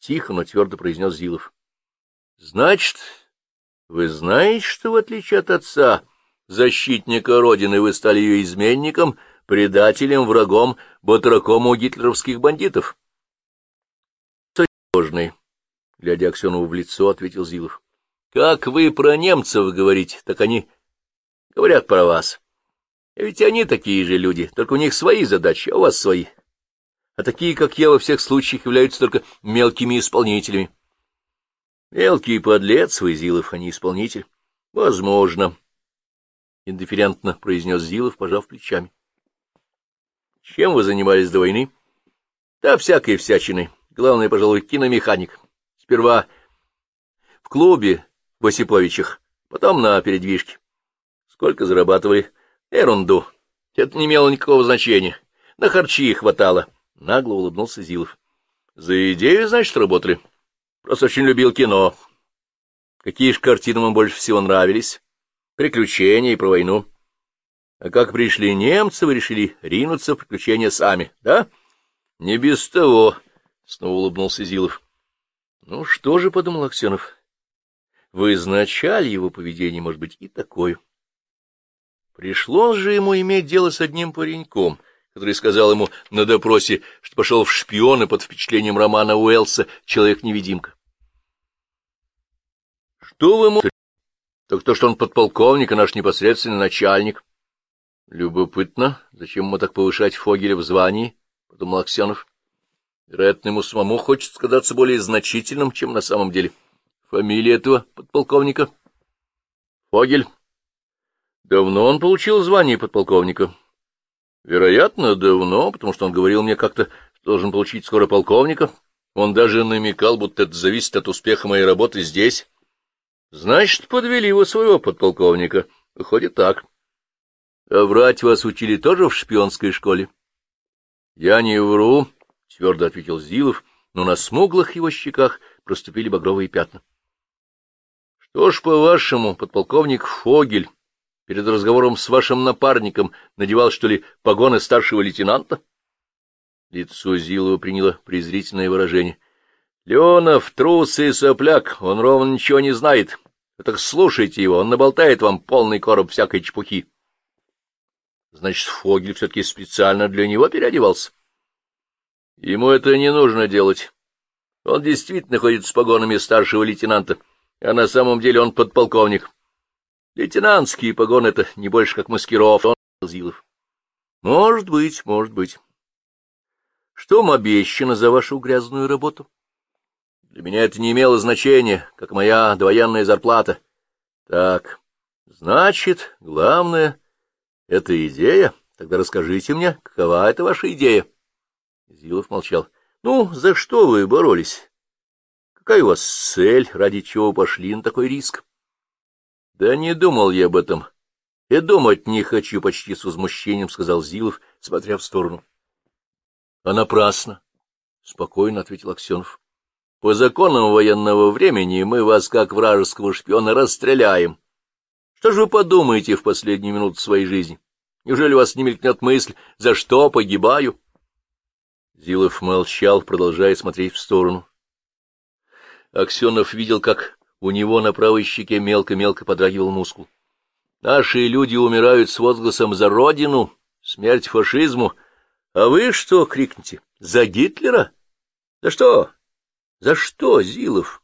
Тихо, но твердо произнес Зилов. — Значит, вы знаете, что в отличие от отца, защитника Родины, вы стали ее изменником, предателем, врагом, батраком у гитлеровских бандитов? — Сложный, — глядя Аксенову в лицо, ответил Зилов. — Как вы про немцев говорите, так они говорят про вас. Ведь они такие же люди, только у них свои задачи, а у вас свои. А такие, как я, во всех случаях являются только мелкими исполнителями. Мелкий подлец вы, Зилов, а не исполнитель. Возможно, — индифферентно произнес Зилов, пожав плечами. Чем вы занимались до войны? Да всякой всячиной. Главное, пожалуй, киномеханик. Сперва в клубе в Осиповичах, потом на передвижке. Сколько зарабатывали? Ерунду. Это не имело никакого значения. На харчи хватало. Нагло улыбнулся Зилов. За идею, значит, работали? Просто очень любил кино. Какие же картины вам больше всего нравились? Приключения и про войну. А как пришли немцы, вы решили ринуться в приключения сами, да? Не без того, — снова улыбнулся Зилов. Ну что же, — подумал Аксенов, — в изначале его поведение может быть и такое. Пришлось же ему иметь дело с одним пареньком, который сказал ему на допросе, что пошел в шпионы под впечатлением романа Уэллса «Человек-невидимка». Что вы ему... Так то, что он подполковник, и наш непосредственный начальник. Любопытно, зачем ему так повышать Фогеля в звании, — подумал Аксенов. Вероятно, ему самому хочется казаться более значительным, чем на самом деле. Фамилия этого подполковника? Фогель. Давно он получил звание подполковника. Вероятно, давно, потому что он говорил мне как-то, должен получить скоро полковника. Он даже намекал, будто это зависит от успеха моей работы здесь. Значит, подвели его своего подполковника. Выходит так. А врать вас учили тоже в шпионской школе? Я не вру, — твердо ответил Зилов, но на смуглых его щеках проступили багровые пятна. Что ж, по-вашему, подполковник Фогель перед разговором с вашим напарником надевал, что ли, погоны старшего лейтенанта? Лицо Зилова приняло презрительное выражение. — Леонов, трус и сопляк, он ровно ничего не знает. Вы так слушайте его, он наболтает вам полный короб всякой чепухи. Значит, Фогель все-таки специально для него переодевался? Ему это не нужно делать. Он действительно ходит с погонами старшего лейтенанта, а на самом деле он подполковник. Лейтенантские погоны — это не больше как маскировка, он Зилов. Может быть, может быть. Что вам обещано за вашу грязную работу? Для меня это не имело значения, как моя довоенная зарплата. Так, значит, главное — это идея. Тогда расскажите мне, какова это ваша идея? Зилов молчал. Ну, за что вы боролись? Какая у вас цель, ради чего пошли на такой риск? Да не думал я об этом. И думать не хочу, почти с возмущением, — сказал Зилов, смотря в сторону. — А напрасно, — спокойно ответил Аксенов. — По законам военного времени мы вас, как вражеского шпиона, расстреляем. Что же вы подумаете в последнюю минуту своей жизни? Неужели у вас не мелькнет мысль, за что погибаю? Зилов молчал, продолжая смотреть в сторону. Аксенов видел, как у него на правой щеке мелко-мелко подрагивал мускул. Наши люди умирают с возгласом «За Родину! Смерть фашизму!» А вы что крикните? За Гитлера? За что? За что, Зилов?